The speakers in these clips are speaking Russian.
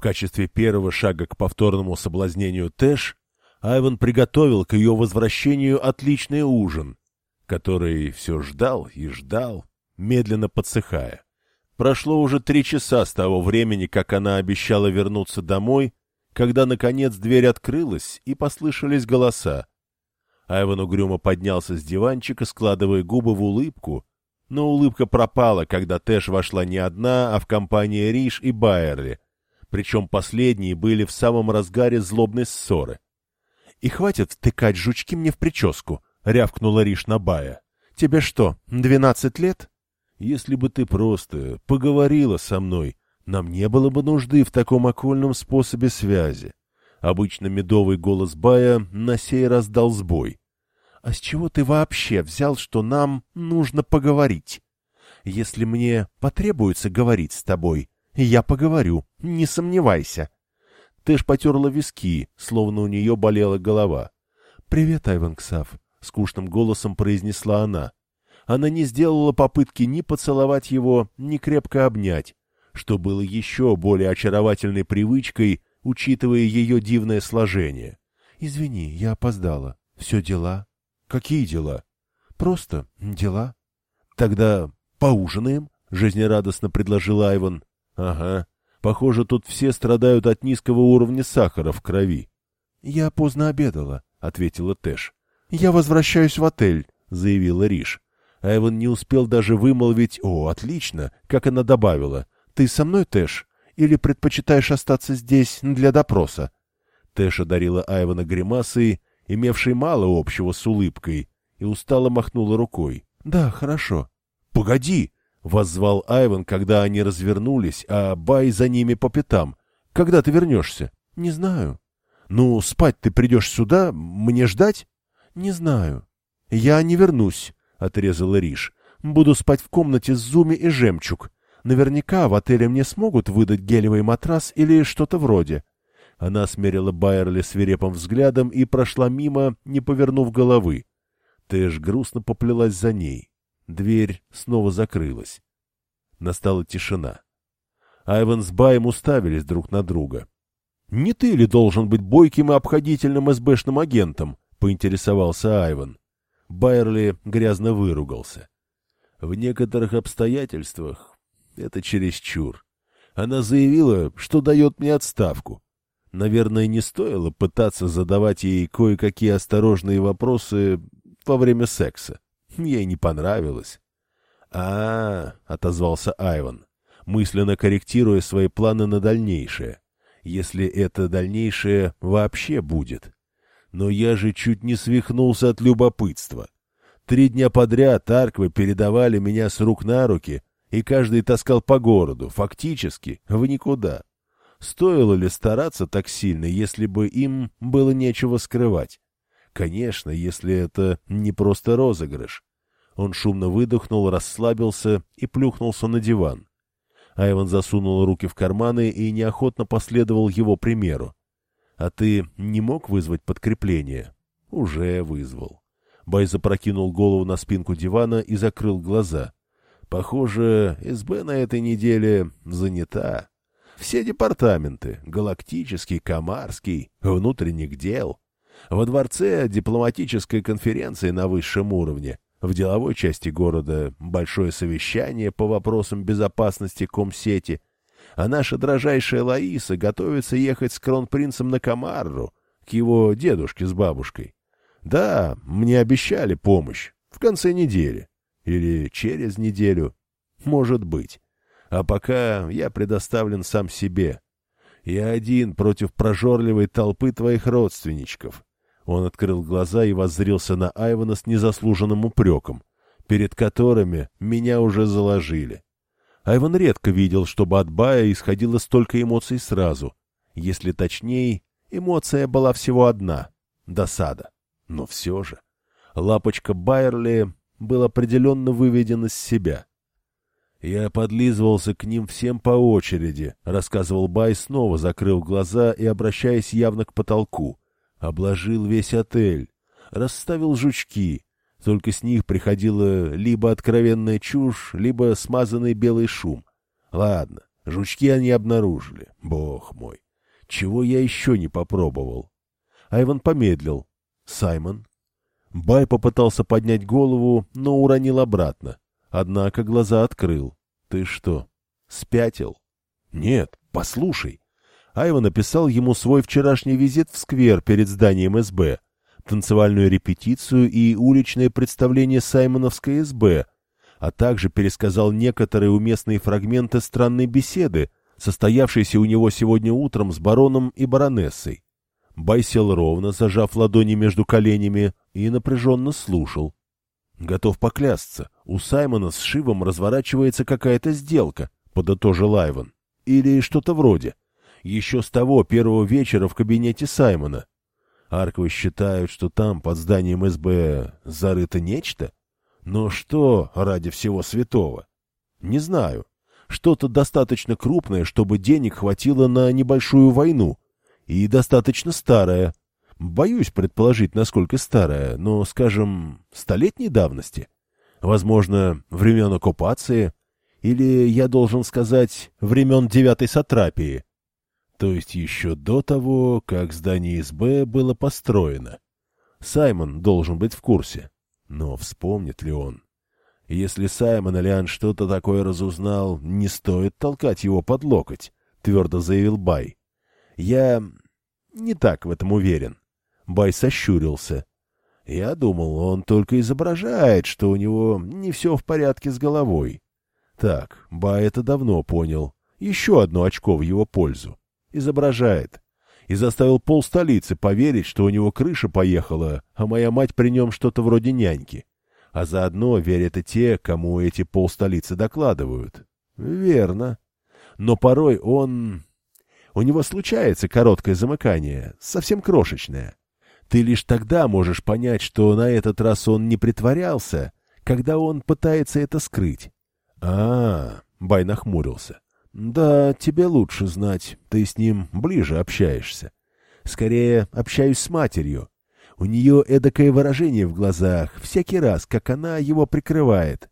В качестве первого шага к повторному соблазнению Тэш Айван приготовил к ее возвращению отличный ужин, который все ждал и ждал, медленно подсыхая. Прошло уже три часа с того времени, как она обещала вернуться домой, когда, наконец, дверь открылась и послышались голоса. Айван угрюмо поднялся с диванчика, складывая губы в улыбку, но улыбка пропала, когда Тэш вошла не одна, а в компании Риш и Байерли, причем последние были в самом разгаре злобной ссоры. — И хватит втыкать жучки мне в прическу, — рявкнула Риш на Бая. — Тебе что, двенадцать лет? — Если бы ты просто поговорила со мной, нам не было бы нужды в таком окольном способе связи. Обычно медовый голос Бая на сей раз дал сбой. — А с чего ты вообще взял, что нам нужно поговорить? Если мне потребуется говорить с тобой, я поговорю, не сомневайся. Тэш потерла виски, словно у нее болела голова. — Привет, Айван Ксав, — скучным голосом произнесла она. Она не сделала попытки ни поцеловать его, ни крепко обнять, что было еще более очаровательной привычкой, учитывая ее дивное сложение. — Извини, я опоздала. Все дела? — Какие дела? — Просто дела. — Тогда поужинаем? — жизнерадостно предложил Айван. — Ага. Похоже, тут все страдают от низкого уровня сахара в крови. — Я поздно обедала, — ответила Тэш. — Я возвращаюсь в отель, — заявила Риш. Айван не успел даже вымолвить «О, отлично!», как она добавила. «Ты со мной, Тэш? Или предпочитаешь остаться здесь для допроса?» Тэш одарила Айвана гримасой, имевшей мало общего с улыбкой, и устало махнула рукой. «Да, хорошо». «Погоди!» — воззвал Айван, когда они развернулись, а Бай за ними по пятам. «Когда ты вернешься?» «Не знаю». «Ну, спать ты придешь сюда? Мне ждать?» «Не знаю». «Я не вернусь», — отрезала Риш. «Буду спать в комнате с Зуми и Жемчуг. Наверняка в отеле мне смогут выдать гелевый матрас или что-то вроде». Она смерила Байерли свирепым взглядом и прошла мимо, не повернув головы. Тэш грустно поплелась за ней. Дверь снова закрылась. Настала тишина. Айван с Баем уставились друг на друга. — Не ты ли должен быть бойким и обходительным СБшным агентом? — поинтересовался Айван. Байерли грязно выругался. В некоторых обстоятельствах это чересчур. Она заявила, что дает мне отставку. Наверное, не стоило пытаться задавать ей кое-какие осторожные вопросы во время секса. Ей не понравилось. а, отозвался Айван, мысленно корректируя свои планы на дальнейшее. Если это дальнейшее вообще будет. Но я же чуть не свихнулся от любопытства. Три дня подряд Арквы передавали меня с рук на руки, и каждый таскал по городу, фактически, в никуда. Стоило ли стараться так сильно, если бы им было нечего скрывать? Конечно, если это не просто розыгрыш. Он шумно выдохнул, расслабился и плюхнулся на диван. Айван засунул руки в карманы и неохотно последовал его примеру. «А ты не мог вызвать подкрепление?» «Уже вызвал». Бай запрокинул голову на спинку дивана и закрыл глаза. «Похоже, СБ на этой неделе занята. Все департаменты — галактический, комарский, внутренних дел, во дворце дипломатической конференции на высшем уровне, в деловой части города большое совещание по вопросам безопасности комсети, а наша дрожайшая Лаиса готовится ехать с кронпринцем на Камарру, к его дедушке с бабушкой. Да, мне обещали помощь в конце недели или через неделю, может быть. А пока я предоставлен сам себе. Я один против прожорливой толпы твоих родственничков. Он открыл глаза и воззрился на Айвана с незаслуженным упреком, перед которыми меня уже заложили. Айван редко видел, чтобы от Бая исходило столько эмоций сразу. Если точнее, эмоция была всего одна — досада. Но все же. Лапочка Байерли был определенно выведен из себя. «Я подлизывался к ним всем по очереди», — рассказывал Бай, снова закрыл глаза и обращаясь явно к потолку. Обложил весь отель, расставил жучки. Только с них приходила либо откровенная чушь, либо смазанный белый шум. Ладно, жучки они обнаружили. Бог мой, чего я еще не попробовал? Айван помедлил. Саймон? Бай попытался поднять голову, но уронил обратно. Однако глаза открыл. Ты что, спятил? Нет, послушай. Айван написал ему свой вчерашний визит в сквер перед зданием СБ, танцевальную репетицию и уличное представление Саймоновской СБ, а также пересказал некоторые уместные фрагменты странной беседы, состоявшейся у него сегодня утром с бароном и баронессой. Бай сел ровно, зажав ладони между коленями, и напряженно слушал. Готов поклясться, у Саймона с Шивом разворачивается какая-то сделка, подытожил Айван. Или что-то вроде. Еще с того первого вечера в кабинете Саймона. Арковы считают, что там, под зданием СБ, зарыто нечто? Но что ради всего святого? Не знаю. Что-то достаточно крупное, чтобы денег хватило на небольшую войну. И достаточно старое. Боюсь предположить, насколько старое, но, скажем, столетней давности. Возможно, времен оккупации, или, я должен сказать, времен девятой сатрапии. То есть еще до того, как здание СБ было построено. Саймон должен быть в курсе. Но вспомнит ли он? Если Саймон Алиан что-то такое разузнал, не стоит толкать его под локоть, — твердо заявил Бай. Я не так в этом уверен. Бай сощурился. Я думал, он только изображает, что у него не все в порядке с головой. Так, Ба это давно понял. Еще одно очко в его пользу. Изображает. И заставил пол столицы поверить, что у него крыша поехала, а моя мать при нем что-то вроде няньки. А заодно верят и те, кому эти пол столицы докладывают. Верно. Но порой он... У него случается короткое замыкание, совсем крошечное. Ты лишь тогда можешь понять, что на этот раз он не притворялся, когда он пытается это скрыть. А, Бай нахмурился. Да, тебе лучше знать, ты с ним ближе общаешься. Скорее, общаюсь с матерью. У нее эдакое выражение в глазах, всякий раз, как она его прикрывает.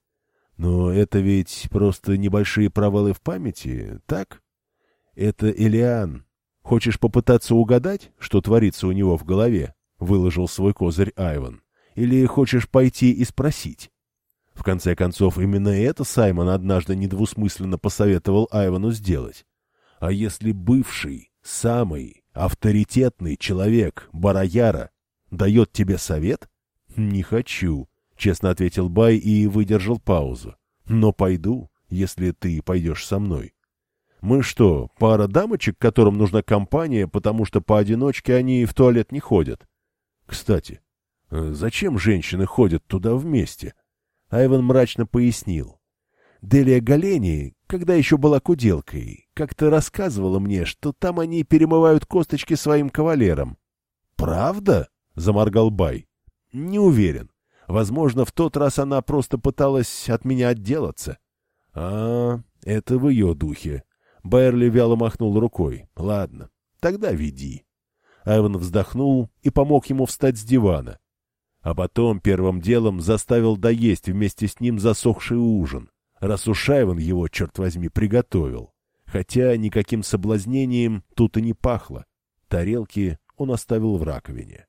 Но это ведь просто небольшие провалы в памяти, так? Это Элиан. Хочешь попытаться угадать, что творится у него в голове? Выложил свой козырь Айван. Или хочешь пойти и спросить? В конце концов, именно это Саймон однажды недвусмысленно посоветовал Айвану сделать. А если бывший, самый авторитетный человек, Бараяра, дает тебе совет? Не хочу, честно ответил Бай и выдержал паузу. Но пойду, если ты пойдешь со мной. Мы что, пара дамочек, которым нужна компания, потому что поодиночке они в туалет не ходят? Кстати, э, зачем женщины ходят туда вместе? — Айван мрачно пояснил. Делия Галени, когда еще была куделкой, как-то рассказывала мне, что там они перемывают косточки своим кавалерам. «Правда?» — заморгал Бай. «Не уверен. Возможно, в тот раз она просто пыталась от меня отделаться». «А, это в ее духе». Байерли вяло махнул рукой. «Ладно, тогда веди». Айван вздохнул и помог ему встать с дивана а потом первым делом заставил доесть вместе с ним засохший ужин, раз уж Айван его, черт возьми, приготовил. Хотя никаким соблазнением тут и не пахло. Тарелки он оставил в раковине.